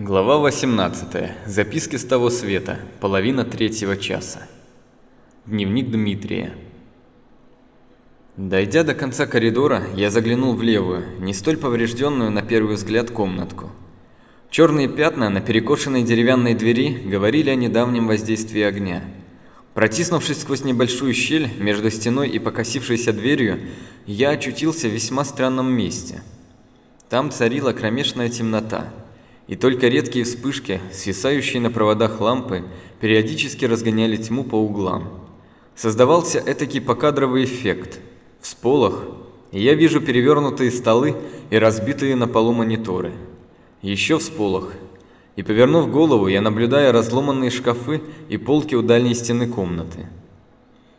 Глава 18. Записки с того света. Половина третьего часа. Дневник Дмитрия. Дойдя до конца коридора, я заглянул в левую, не столь поврежденную на первый взгляд комнатку. Черные пятна на перекошенной деревянной двери говорили о недавнем воздействии огня. Протиснувшись сквозь небольшую щель между стеной и покосившейся дверью, я очутился в весьма странном месте. Там царила кромешная темнота – и только редкие вспышки, свисающие на проводах лампы, периодически разгоняли тьму по углам. Создавался этакий покадровый эффект. Всполох, и я вижу перевернутые столы и разбитые на полу мониторы. Еще всполох, и повернув голову, я наблюдаю разломанные шкафы и полки у дальней стены комнаты.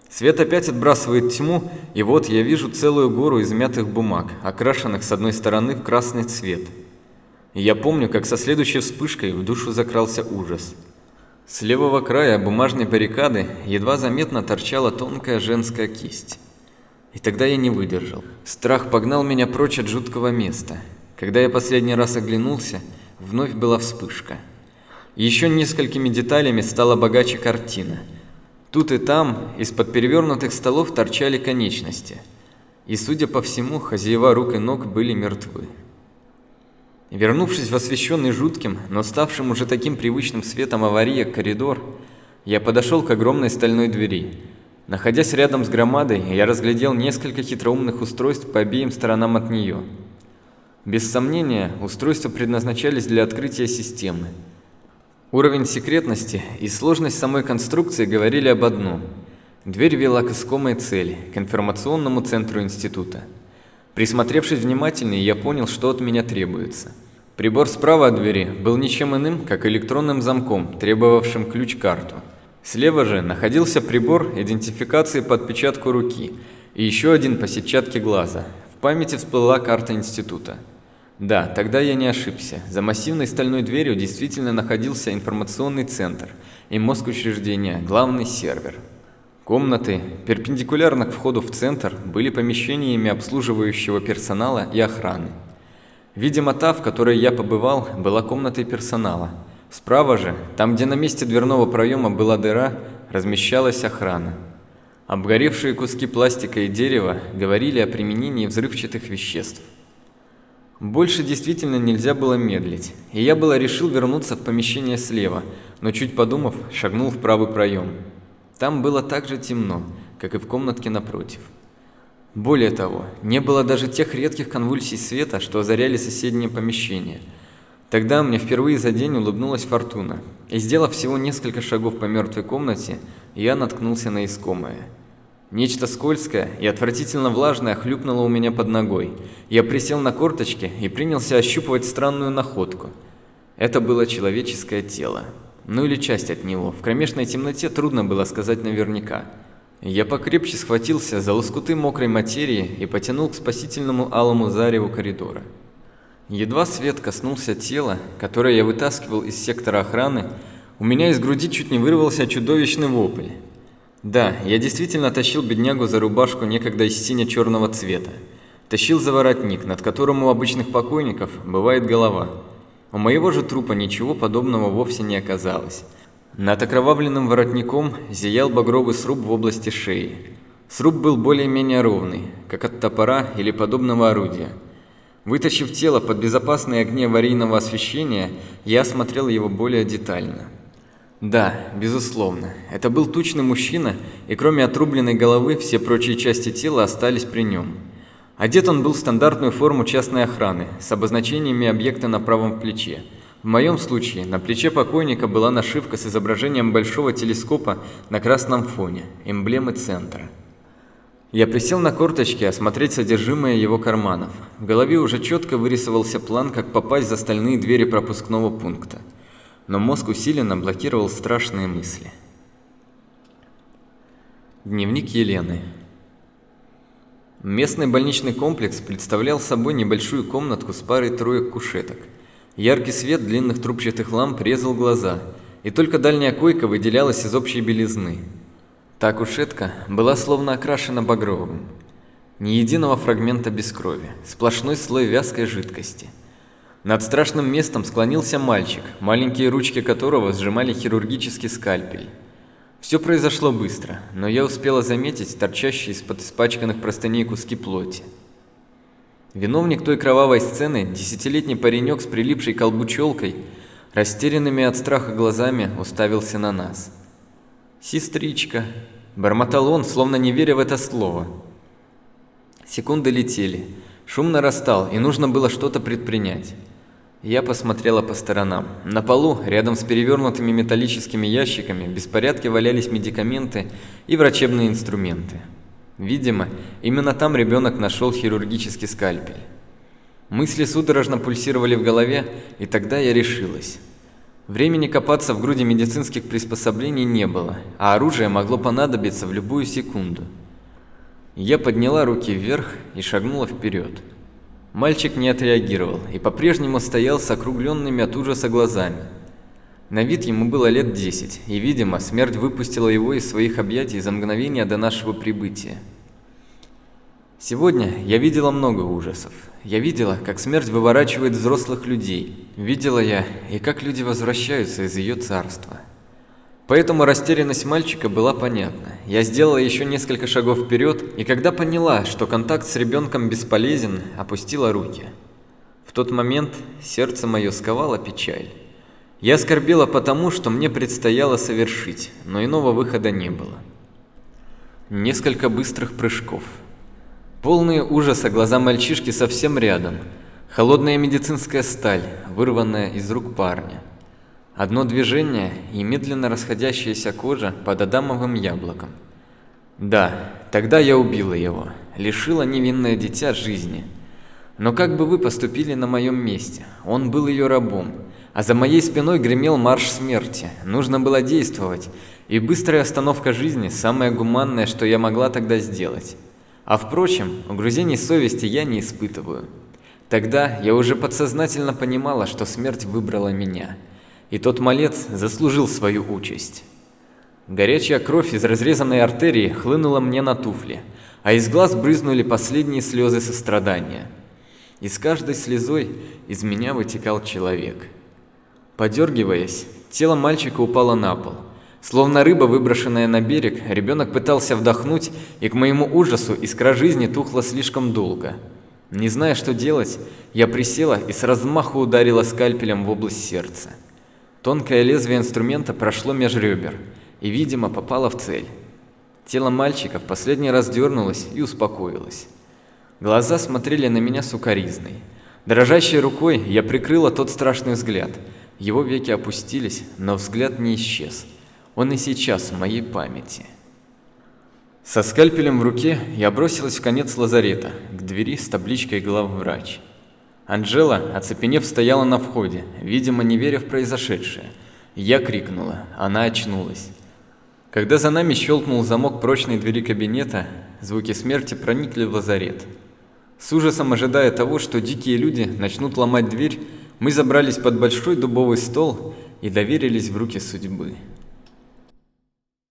Свет опять отбрасывает тьму, и вот я вижу целую гору измятых бумаг, окрашенных с одной стороны в красный цвет – я помню, как со следующей вспышкой в душу закрался ужас. С левого края бумажной баррикады едва заметно торчала тонкая женская кисть. И тогда я не выдержал. Страх погнал меня прочь от жуткого места. Когда я последний раз оглянулся, вновь была вспышка. Еще несколькими деталями стала богаче картина. Тут и там из-под перевернутых столов торчали конечности. И, судя по всему, хозяева рук и ног были мертвы. Вернувшись в освещенный жутким, но ставшим уже таким привычным светом авария коридор, я подошел к огромной стальной двери. Находясь рядом с громадой, я разглядел несколько хитроумных устройств по обеим сторонам от нее. Без сомнения, устройства предназначались для открытия системы. Уровень секретности и сложность самой конструкции говорили об одном. Дверь вела к искомой цели, к информационному центру института. Присмотревшись внимательнее, я понял, что от меня требуется. Прибор справа от двери был ничем иным, как электронным замком, требовавшим ключ-карту. Слева же находился прибор идентификации по отпечатку руки и еще один по сетчатке глаза. В памяти всплыла карта института. Да, тогда я не ошибся. За массивной стальной дверью действительно находился информационный центр и мозг учреждения, главный сервер. Комнаты, перпендикулярно к входу в центр, были помещениями обслуживающего персонала и охраны. Видимо, та, в которой я побывал, была комнатой персонала. Справа же, там, где на месте дверного проема была дыра, размещалась охрана. Обгоревшие куски пластика и дерева говорили о применении взрывчатых веществ. Больше действительно нельзя было медлить, и я было решил вернуться в помещение слева, но чуть подумав, шагнул в правый проем. Там было так же темно, как и в комнатке напротив. Более того, не было даже тех редких конвульсий света, что озаряли соседние помещения. Тогда мне впервые за день улыбнулась фортуна, и сделав всего несколько шагов по мертвой комнате, я наткнулся на искомое. Нечто скользкое и отвратительно влажное хлюпнуло у меня под ногой. Я присел на корточки и принялся ощупывать странную находку. Это было человеческое тело ну или часть от него. В кромешной темноте трудно было сказать наверняка. Я покрепче схватился за лоскуты мокрой материи и потянул к спасительному алому зареву коридора. Едва свет коснулся тела, которое я вытаскивал из сектора охраны, у меня из груди чуть не вырвался чудовищный вопль. Да, я действительно тащил беднягу за рубашку некогда из сине-черного цвета. Тащил за воротник, над которым у обычных покойников бывает голова. У моего же трупа ничего подобного вовсе не оказалось. Над окровавленным воротником зиял багровый сруб в области шеи. Сруб был более-менее ровный, как от топора или подобного орудия. Вытащив тело под безопасные огни аварийного освещения, я осмотрел его более детально. Да, безусловно, это был тучный мужчина, и кроме отрубленной головы все прочие части тела остались при нем. Одет он был в стандартную форму частной охраны с обозначениями объекта на правом плече. В моем случае на плече покойника была нашивка с изображением большого телескопа на красном фоне, эмблемы центра. Я присел на корточки осмотреть содержимое его карманов. В голове уже четко вырисовался план, как попасть за стальные двери пропускного пункта. Но мозг усиленно блокировал страшные мысли. Дневник Елены. Местный больничный комплекс представлял собой небольшую комнатку с парой троек кушеток. Яркий свет длинных трубчатых ламп резал глаза, и только дальняя койка выделялась из общей белизны. Та кушетка была словно окрашена багровым. Ни единого фрагмента без крови, сплошной слой вязкой жидкости. Над страшным местом склонился мальчик, маленькие ручки которого сжимали хирургический скальпель. Все произошло быстро, но я успела заметить торчащие из-под испачканных простыней куски плоти. Виновник той кровавой сцены, десятилетний паренек с прилипшей колбу челкой, растерянными от страха глазами уставился на нас. «Сестричка!» – бормотал он, словно не веря в это слово. Секунды летели, шум нарастал, и нужно было что-то предпринять. Я посмотрела по сторонам. На полу, рядом с перевернутыми металлическими ящиками, в беспорядке валялись медикаменты и врачебные инструменты. Видимо, именно там ребенок нашел хирургический скальпель. Мысли судорожно пульсировали в голове, и тогда я решилась. Времени копаться в груди медицинских приспособлений не было, а оружие могло понадобиться в любую секунду. Я подняла руки вверх и шагнула вперед. Мальчик не отреагировал и по-прежнему стоял с округленными от ужаса глазами. На вид ему было лет десять, и, видимо, смерть выпустила его из своих объятий за мгновение до нашего прибытия. Сегодня я видела много ужасов. Я видела, как смерть выворачивает взрослых людей. Видела я и как люди возвращаются из ее царства. Поэтому растерянность мальчика была понятна. Я сделала еще несколько шагов вперед, и когда поняла, что контакт с ребенком бесполезен, опустила руки. В тот момент сердце мое сковало печаль. Я скорбела потому, что мне предстояло совершить, но иного выхода не было. Несколько быстрых прыжков. Полные ужаса глаза мальчишки совсем рядом. Холодная медицинская сталь, вырванная из рук парня. Одно движение и медленно расходящаяся кожа под адамовым яблоком. Да, тогда я убила его, лишила невинное дитя жизни. Но как бы вы поступили на моем месте? Он был ее рабом, а за моей спиной гремел марш смерти. Нужно было действовать, и быстрая остановка жизни – самое гуманное, что я могла тогда сделать. А впрочем, угрызений совести я не испытываю. Тогда я уже подсознательно понимала, что смерть выбрала меня – и тот малец заслужил свою участь. Горячая кровь из разрезанной артерии хлынула мне на туфли, а из глаз брызнули последние слезы сострадания. И с каждой слезой из меня вытекал человек. Подергиваясь, тело мальчика упало на пол. Словно рыба, выброшенная на берег, ребенок пытался вдохнуть, и к моему ужасу искра жизни тухла слишком долго. Не зная, что делать, я присела и с размаху ударила скальпелем в область сердца. Тонкое лезвие инструмента прошло меж ребер и, видимо, попало в цель. Тело мальчика в последний раз дернулось и успокоилось. Глаза смотрели на меня сукоризной. Дрожащей рукой я прикрыла тот страшный взгляд. Его веки опустились, но взгляд не исчез. Он и сейчас в моей памяти. Со скальпелем в руке я бросилась в конец лазарета, к двери с табличкой «Главврач». Анжела, оцепенев, стояла на входе, видимо, не веря в произошедшее. Я крикнула, она очнулась. Когда за нами щелкнул замок прочной двери кабинета, звуки смерти проникли в лазарет. С ужасом ожидая того, что дикие люди начнут ломать дверь, мы забрались под большой дубовый стол и доверились в руки судьбы.